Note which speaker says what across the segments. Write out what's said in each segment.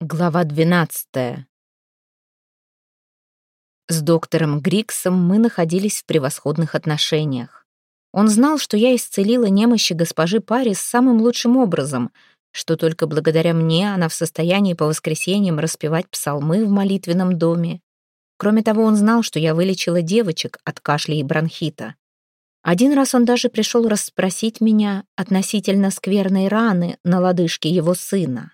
Speaker 1: Глава 12. С доктором Гриксом мы находились в превосходных отношениях. Он знал, что я исцелила немощи госпожи Парис самым лучшим образом, что только благодаря мне она в состоянии по воскресеньям распевать псалмы в молитвенном доме. Кроме того, он знал, что я вылечила девочек от кашля и бронхита. Один раз он даже пришел расспросить меня относительно скверной раны на лодыжке его сына.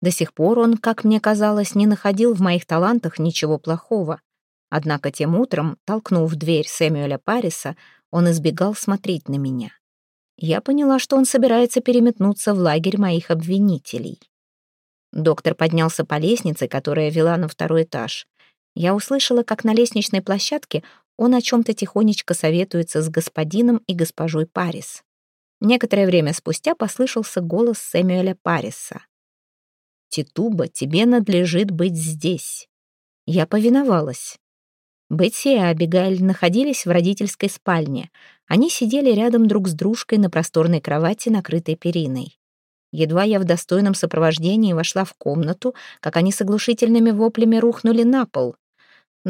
Speaker 1: До сих пор он, как мне казалось, не находил в моих талантах ничего плохого. Однако тем утром, толкнув дверь Сэмюэля Париса, он избегал смотреть на меня. Я поняла, что он собирается переметнуться в лагерь моих обвинителей. Доктор поднялся по лестнице, которая вела на второй этаж. Я услышала, как на лестничной площадке он о чем-то тихонечко советуется с господином и госпожой Парис. Некоторое время спустя послышался голос Сэмюэля Париса. Титуба, тебе надлежит быть здесь». Я повиновалась. Бетси и Абигайль находились в родительской спальне. Они сидели рядом друг с дружкой на просторной кровати, накрытой периной. Едва я в достойном сопровождении вошла в комнату, как они с оглушительными воплями рухнули на пол.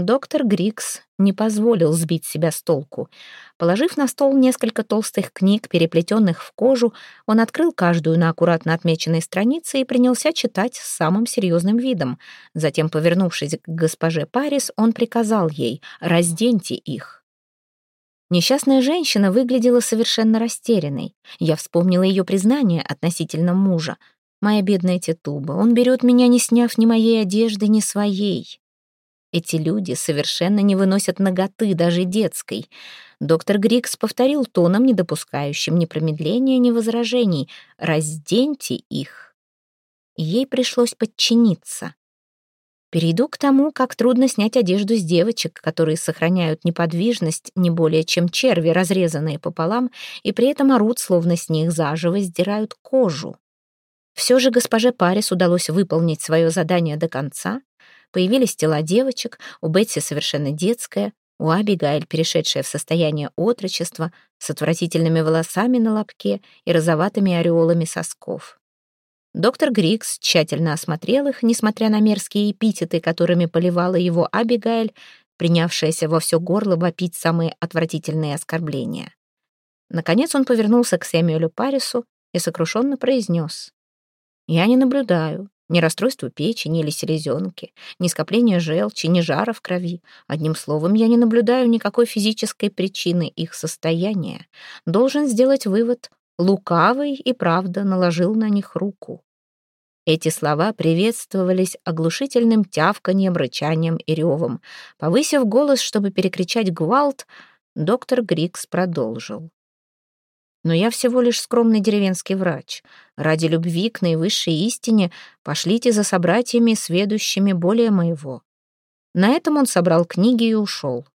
Speaker 1: Доктор Грикс не позволил сбить себя с толку. Положив на стол несколько толстых книг, переплетенных в кожу, он открыл каждую на аккуратно отмеченной странице и принялся читать с самым серьезным видом. Затем, повернувшись к госпоже Парис, он приказал ей «разденьте их». Несчастная женщина выглядела совершенно растерянной. Я вспомнила ее признание относительно мужа. «Моя бедная тетуба, он берет меня, не сняв ни моей одежды, ни своей». Эти люди совершенно не выносят ноготы, даже детской. Доктор Грикс повторил тоном, не допускающим ни промедления, ни возражений. «Разденьте их». Ей пришлось подчиниться. Перейду к тому, как трудно снять одежду с девочек, которые сохраняют неподвижность не более чем черви, разрезанные пополам, и при этом орут, словно с них заживо сдирают кожу. Все же госпоже Парис удалось выполнить свое задание до конца, Появились тела девочек, у Бетси совершенно детская, у Абигайль, перешедшая в состояние отрочества, с отвратительными волосами на лобке и розоватыми ореолами сосков. Доктор Грикс тщательно осмотрел их, несмотря на мерзкие эпитеты, которыми поливала его Абигайль, принявшаяся во все горло вопить самые отвратительные оскорбления. Наконец он повернулся к Сэмюэлю Парису и сокрушенно произнес. «Я не наблюдаю ни расстройства печени или селезенки, ни скопления желчи, ни жара в крови. Одним словом, я не наблюдаю никакой физической причины их состояния. Должен сделать вывод. Лукавый и правда наложил на них руку. Эти слова приветствовались оглушительным тявканьем, рычанием и ревом. Повысив голос, чтобы перекричать гвалт, доктор Грикс продолжил. Но я всего лишь скромный деревенский врач. Ради любви к наивысшей истине пошлите за собратьями, сведущими более моего». На этом он собрал книги и ушел.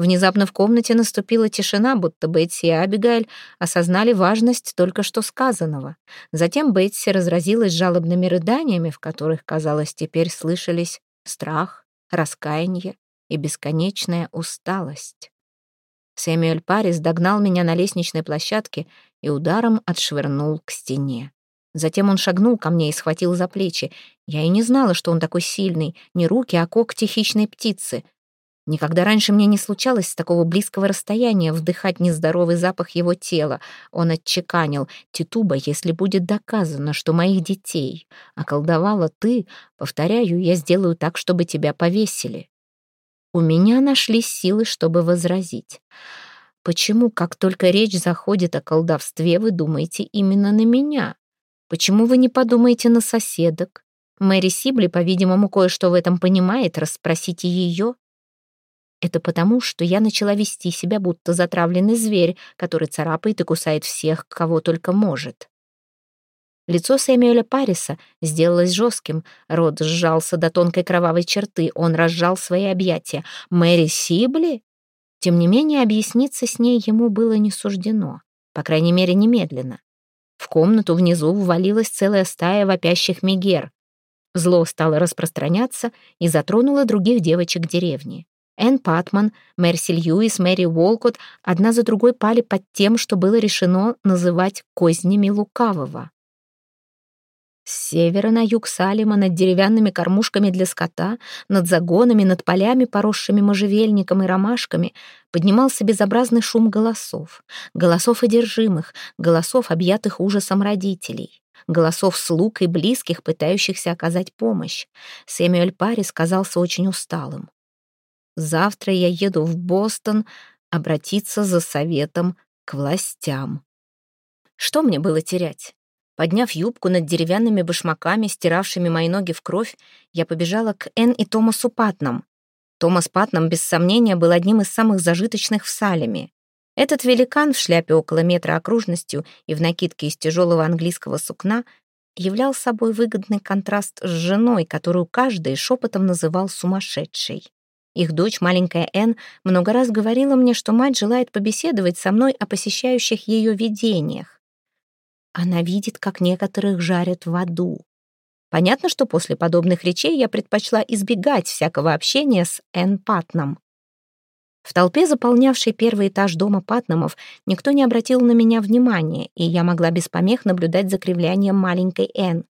Speaker 1: Внезапно в комнате наступила тишина, будто Бетси и Абигайль осознали важность только что сказанного. Затем Бетси разразилась жалобными рыданиями, в которых, казалось, теперь слышались страх, раскаяние и бесконечная усталость. Сэмюэль Парис догнал меня на лестничной площадке и ударом отшвырнул к стене. Затем он шагнул ко мне и схватил за плечи. Я и не знала, что он такой сильный. Не руки, а когти хищной птицы. Никогда раньше мне не случалось с такого близкого расстояния вдыхать нездоровый запах его тела. Он отчеканил. «Титуба, если будет доказано, что моих детей околдовала ты, повторяю, я сделаю так, чтобы тебя повесили». У меня нашлись силы, чтобы возразить. Почему, как только речь заходит о колдовстве, вы думаете именно на меня? Почему вы не подумаете на соседок? Мэри Сибли, по-видимому, кое-что в этом понимает, расспросите ее. Это потому, что я начала вести себя, будто затравленный зверь, который царапает и кусает всех, кого только может. Лицо Сэмюэля Париса сделалось жестким, рот сжался до тонкой кровавой черты, он разжал свои объятия. «Мэри Сибли?» Тем не менее, объясниться с ней ему было не суждено, по крайней мере, немедленно. В комнату внизу ввалилась целая стая вопящих мегер. Зло стало распространяться и затронуло других девочек деревни. Энн Патман, Мерси Льюис, Мэри Уолкот одна за другой пали под тем, что было решено называть кознями лукавого. С севера на юг Салима над деревянными кормушками для скота, над загонами, над полями, поросшими можжевельником и ромашками, поднимался безобразный шум голосов. Голосов одержимых, голосов, объятых ужасом родителей. Голосов слуг и близких, пытающихся оказать помощь. Сэмюэль Парис казался очень усталым. «Завтра я еду в Бостон обратиться за советом к властям». Что мне было терять? Подняв юбку над деревянными башмаками, стиравшими мои ноги в кровь, я побежала к Энн и Томасу Патнам. Томас Патнам, без сомнения, был одним из самых зажиточных в Салеме. Этот великан в шляпе около метра окружностью и в накидке из тяжелого английского сукна являл собой выгодный контраст с женой, которую каждый шепотом называл сумасшедшей. Их дочь, маленькая Энн, много раз говорила мне, что мать желает побеседовать со мной о посещающих ее видениях. Она видит, как некоторых жарят в аду. Понятно, что после подобных речей я предпочла избегать всякого общения с Энн Патном. В толпе, заполнявшей первый этаж дома Патнамов, никто не обратил на меня внимания, и я могла без помех наблюдать за кривлянием маленькой Энн.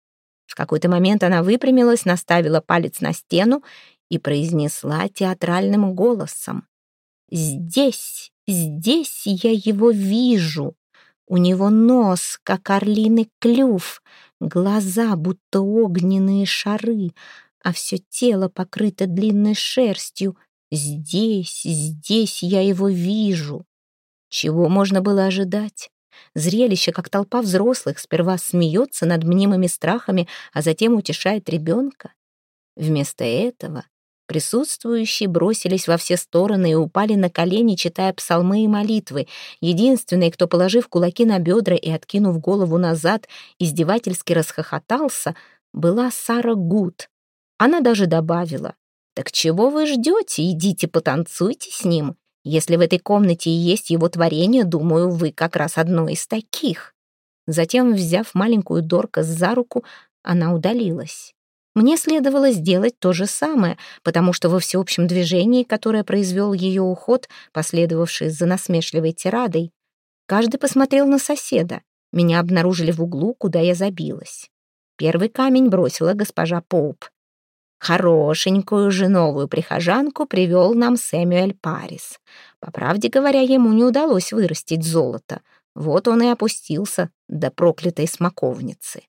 Speaker 1: В какой-то момент она выпрямилась, наставила палец на стену и произнесла театральным голосом. «Здесь, здесь я его вижу!» У него нос, как орлиный клюв, глаза, будто огненные шары, а все тело покрыто длинной шерстью. Здесь, здесь я его вижу. Чего можно было ожидать? Зрелище, как толпа взрослых сперва смеется над мнимыми страхами, а затем утешает ребенка. Вместо этого Присутствующие бросились во все стороны и упали на колени, читая псалмы и молитвы. Единственный, кто, положив кулаки на бедра и откинув голову назад, издевательски расхохотался, была Сара Гуд. Она даже добавила, «Так чего вы ждете? Идите потанцуйте с ним. Если в этой комнате и есть его творение, думаю, вы как раз одно из таких». Затем, взяв маленькую Доркас за руку, она удалилась. Мне следовало сделать то же самое, потому что во всеобщем движении, которое произвел ее уход, последовавший за насмешливой тирадой, каждый посмотрел на соседа. Меня обнаружили в углу, куда я забилась. Первый камень бросила госпожа Поуп. Хорошенькую же новую прихожанку привел нам Сэмюэль Парис. По правде говоря, ему не удалось вырастить золото. Вот он и опустился до проклятой смоковницы.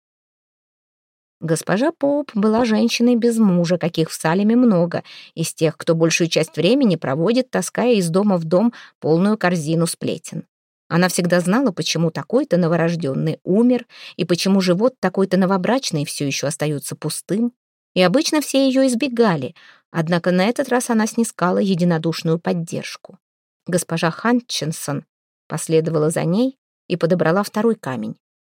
Speaker 1: Госпожа Поуп была женщиной без мужа, каких в Салеме много, из тех, кто большую часть времени проводит, таская из дома в дом полную корзину сплетен. Она всегда знала, почему такой-то новорожденный умер, и почему живот такой-то новобрачный все еще остается пустым. И обычно все ее избегали, однако на этот раз она снискала единодушную поддержку. Госпожа Ханчинсон последовала за ней и подобрала второй камень.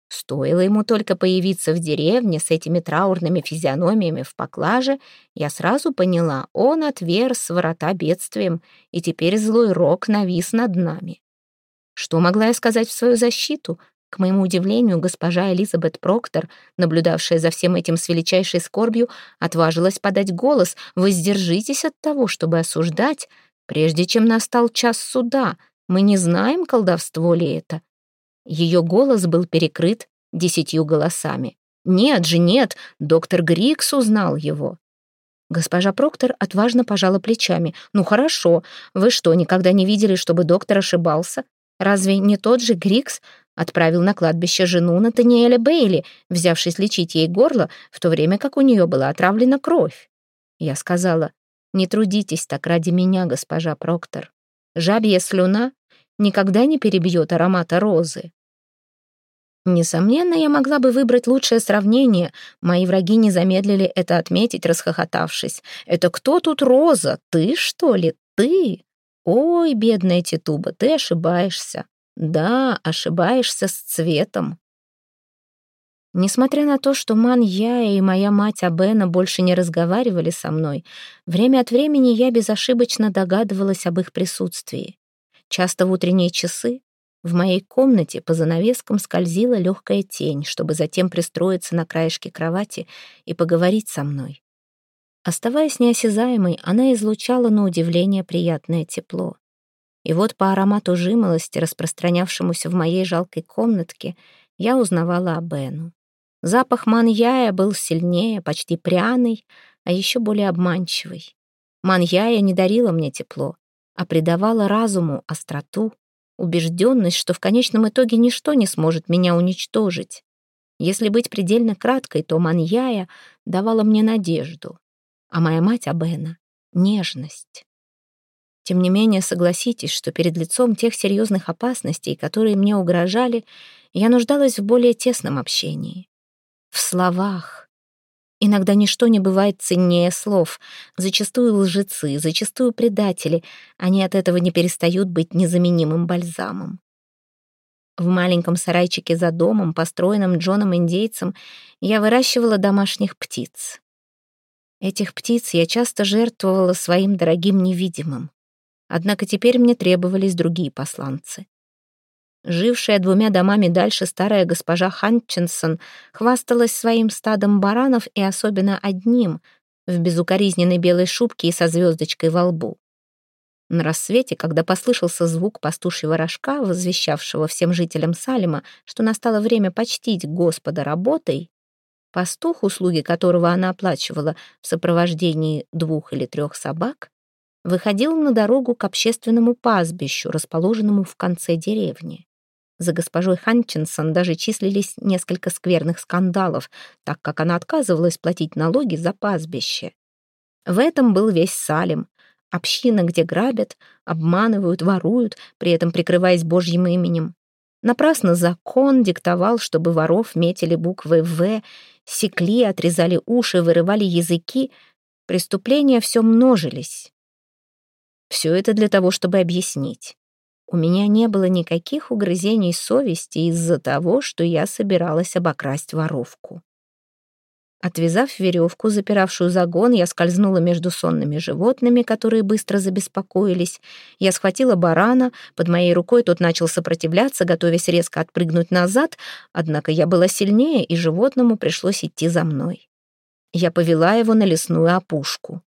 Speaker 1: Стоило ему только появиться в деревне с этими траурными физиономиями в поклаже, я сразу поняла, он отверз врата бедствием, и теперь злой рок навис над нами. Что могла я сказать в свою защиту? К моему удивлению, госпожа Элизабет Проктор, наблюдавшая за всем этим с величайшей скорбью, отважилась подать голос «Воздержитесь от того, чтобы осуждать, прежде чем настал час суда. Мы не знаем, колдовство ли это. Ее голос был перекрыт десятью голосами. «Нет же, нет, доктор Грикс узнал его». Госпожа Проктор отважно пожала плечами. «Ну хорошо, вы что, никогда не видели, чтобы доктор ошибался? Разве не тот же Грикс отправил на кладбище жену Натаниэля Бейли, взявшись лечить ей горло, в то время как у нее была отравлена кровь?» Я сказала, «Не трудитесь так ради меня, госпожа Проктор. Жабья слюна никогда не перебьет аромата розы. Несомненно, я могла бы выбрать лучшее сравнение. Мои враги не замедлили это отметить, расхохотавшись. «Это кто тут Роза? Ты, что ли? Ты? Ой, бедная Титуба, ты ошибаешься. Да, ошибаешься с цветом». Несмотря на то, что Ман я и моя мать Абена больше не разговаривали со мной, время от времени я безошибочно догадывалась об их присутствии. Часто в утренние часы в моей комнате по занавескам скользила легкая тень, чтобы затем пристроиться на краешке кровати и поговорить со мной. Оставаясь неосязаемой, она излучала на удивление приятное тепло. И вот по аромату жимолости, распространявшемуся в моей жалкой комнатке, я узнавала о Бену. Запах маньяя был сильнее, почти пряный, а еще более обманчивый. Маньяя не дарила мне тепло, а придавала разуму остроту, убежденность, что в конечном итоге ничто не сможет меня уничтожить. Если быть предельно краткой, то Маньяя давала мне надежду, а моя мать Абена — нежность. Тем не менее, согласитесь, что перед лицом тех серьезных опасностей, которые мне угрожали, я нуждалась в более тесном общении. В словах. Иногда ничто не бывает ценнее слов. Зачастую лжецы, зачастую предатели. Они от этого не перестают быть незаменимым бальзамом. В маленьком сарайчике за домом, построенном Джоном-индейцем, я выращивала домашних птиц. Этих птиц я часто жертвовала своим дорогим невидимым. Однако теперь мне требовались другие посланцы. Жившая двумя домами дальше старая госпожа Ханчинсон хвасталась своим стадом баранов и особенно одним, в безукоризненной белой шубке и со звездочкой во лбу. На рассвете, когда послышался звук пастушьего рожка, возвещавшего всем жителям Салема, что настало время почтить Господа работой, пастух, услуги которого она оплачивала в сопровождении двух или трех собак, выходил на дорогу к общественному пастбищу, расположенному в конце деревни. За госпожой Ханчинсон даже числились несколько скверных скандалов, так как она отказывалась платить налоги за пастбище. В этом был весь Салем, община, где грабят, обманывают, воруют, при этом прикрываясь Божьим именем. Напрасно закон диктовал, чтобы воров метили буквы «В», секли, отрезали уши, вырывали языки. Преступления все множились. Все это для того, чтобы объяснить. У меня не было никаких угрызений совести из-за того, что я собиралась обокрасть воровку. Отвязав веревку, запиравшую загон, я скользнула между сонными животными, которые быстро забеспокоились. Я схватила барана, под моей рукой тот начал сопротивляться, готовясь резко отпрыгнуть назад, однако я была сильнее, и животному пришлось идти за мной. Я повела его на лесную опушку.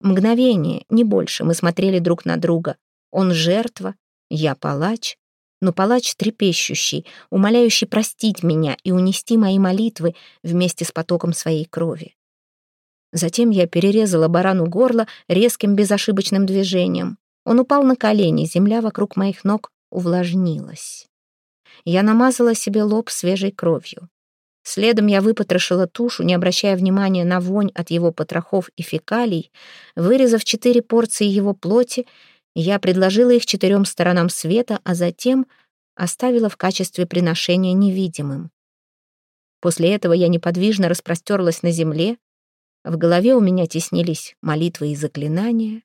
Speaker 1: Мгновение, не больше, мы смотрели друг на друга. Он жертва, я палач, но палач трепещущий, умоляющий простить меня и унести мои молитвы вместе с потоком своей крови. Затем я перерезала барану горло резким безошибочным движением. Он упал на колени, земля вокруг моих ног увлажнилась. Я намазала себе лоб свежей кровью. Следом я выпотрошила тушу, не обращая внимания на вонь от его потрохов и фекалий. Вырезав четыре порции его плоти, я предложила их четырем сторонам света, а затем оставила в качестве приношения невидимым. После этого я неподвижно распростерлась на земле, в голове у меня теснились молитвы и заклинания.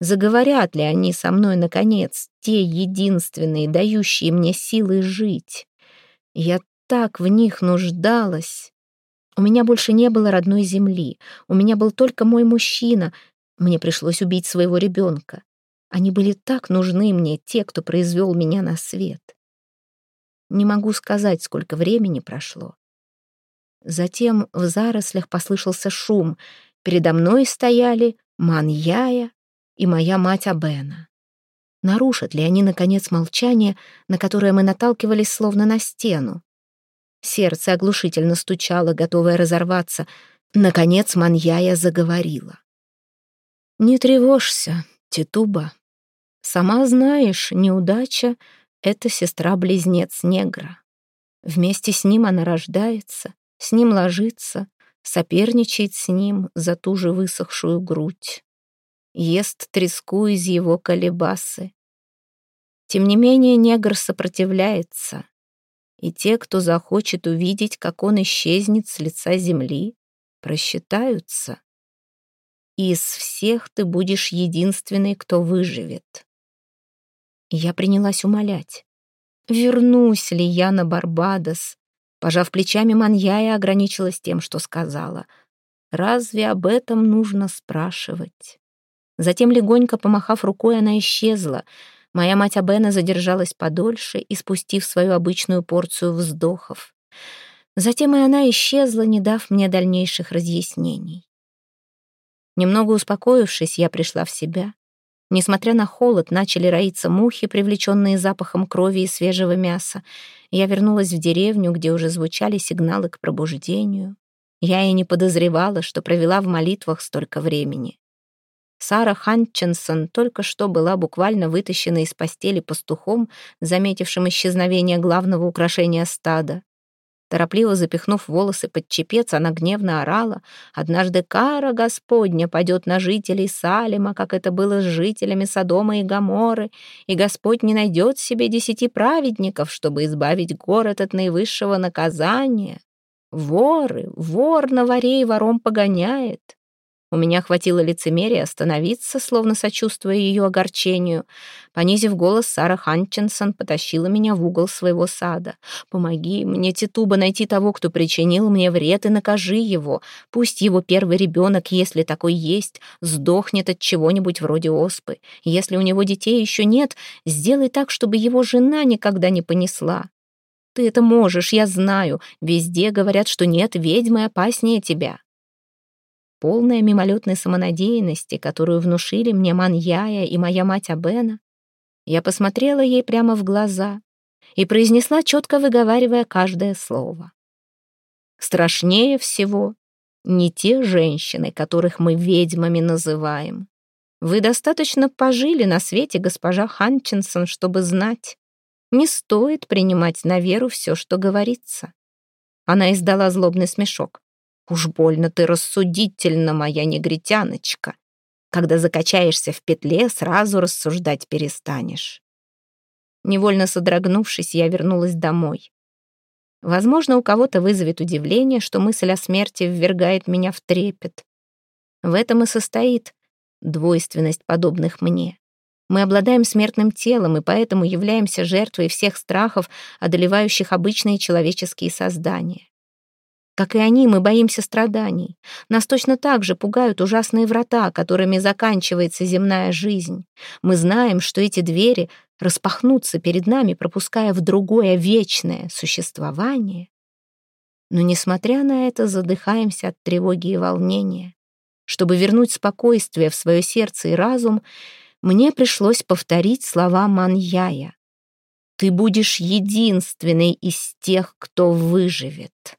Speaker 1: Заговорят ли они со мной, наконец, те единственные, дающие мне силы жить? Я так в них нуждалась. У меня больше не было родной земли. У меня был только мой мужчина. Мне пришлось убить своего ребенка. Они были так нужны мне, те, кто произвел меня на свет. Не могу сказать, сколько времени прошло. Затем в зарослях послышался шум. Передо мной стояли Маньяя и моя мать Абена. Нарушат ли они, наконец, молчание, на которое мы наталкивались словно на стену? Сердце оглушительно стучало, готовое разорваться. Наконец Маньяя заговорила. «Не тревожься, Титуба. Сама знаешь, неудача — это сестра-близнец негра. Вместе с ним она рождается, с ним ложится, соперничает с ним за ту же высохшую грудь. Ест треску из его колебасы. Тем не менее негр сопротивляется, и те, кто захочет увидеть, как он исчезнет с лица земли, просчитаются. Из всех ты будешь единственный, кто выживет. Я принялась умолять. Вернусь ли я на Барбадос? Пожав плечами, Маньяя ограничилась тем, что сказала. Разве об этом нужно спрашивать? Затем, легонько помахав рукой, она исчезла — Моя мать Абена задержалась подольше, испустив свою обычную порцию вздохов. Затем и она исчезла, не дав мне дальнейших разъяснений. Немного успокоившись, я пришла в себя. Несмотря на холод, начали роиться мухи, привлеченные запахом крови и свежего мяса. Я вернулась в деревню, где уже звучали сигналы к пробуждению. Я и не подозревала, что провела в молитвах столько времени. Сара Ханченсон только что была буквально вытащена из постели пастухом, заметившим исчезновение главного украшения стада. Торопливо запихнув волосы под чепец, она гневно орала. «Однажды кара Господня падет на жителей Салема, как это было с жителями Содома и Гоморы, и Господь не найдет себе десяти праведников, чтобы избавить город от наивысшего наказания. Воры, вор на варе и вором погоняет». У меня хватило лицемерия остановиться, словно сочувствуя ее огорчению. Понизив голос, Сара Ханчинсон потащила меня в угол своего сада. «Помоги мне, Титуба, найти того, кто причинил мне вред, и накажи его. Пусть его первый ребенок, если такой есть, сдохнет от чего-нибудь вроде оспы. Если у него детей еще нет, сделай так, чтобы его жена никогда не понесла. Ты это можешь, я знаю. Везде говорят, что нет ведьмы опаснее тебя» полная мимолетной самонадеянности, которую внушили мне Маньяя и моя мать Абена, я посмотрела ей прямо в глаза и произнесла, четко выговаривая каждое слово. Страшнее всего не те женщины, которых мы ведьмами называем. Вы достаточно пожили на свете, госпожа Ханчинсон, чтобы знать. Не стоит принимать на веру все, что говорится. Она издала злобный смешок. Уж больно ты рассудительна, моя негритяночка. Когда закачаешься в петле, сразу рассуждать перестанешь. Невольно содрогнувшись, я вернулась домой. Возможно, у кого-то вызовет удивление, что мысль о смерти ввергает меня в трепет. В этом и состоит двойственность подобных мне. Мы обладаем смертным телом и поэтому являемся жертвой всех страхов, одолевающих обычные человеческие создания. Как и они, мы боимся страданий. Нас точно так же пугают ужасные врата, которыми заканчивается земная жизнь. Мы знаем, что эти двери распахнутся перед нами, пропуская в другое вечное существование. Но, несмотря на это, задыхаемся от тревоги и волнения. Чтобы вернуть спокойствие в свое сердце и разум, мне пришлось повторить слова Маньяя. «Ты будешь единственной из тех, кто выживет».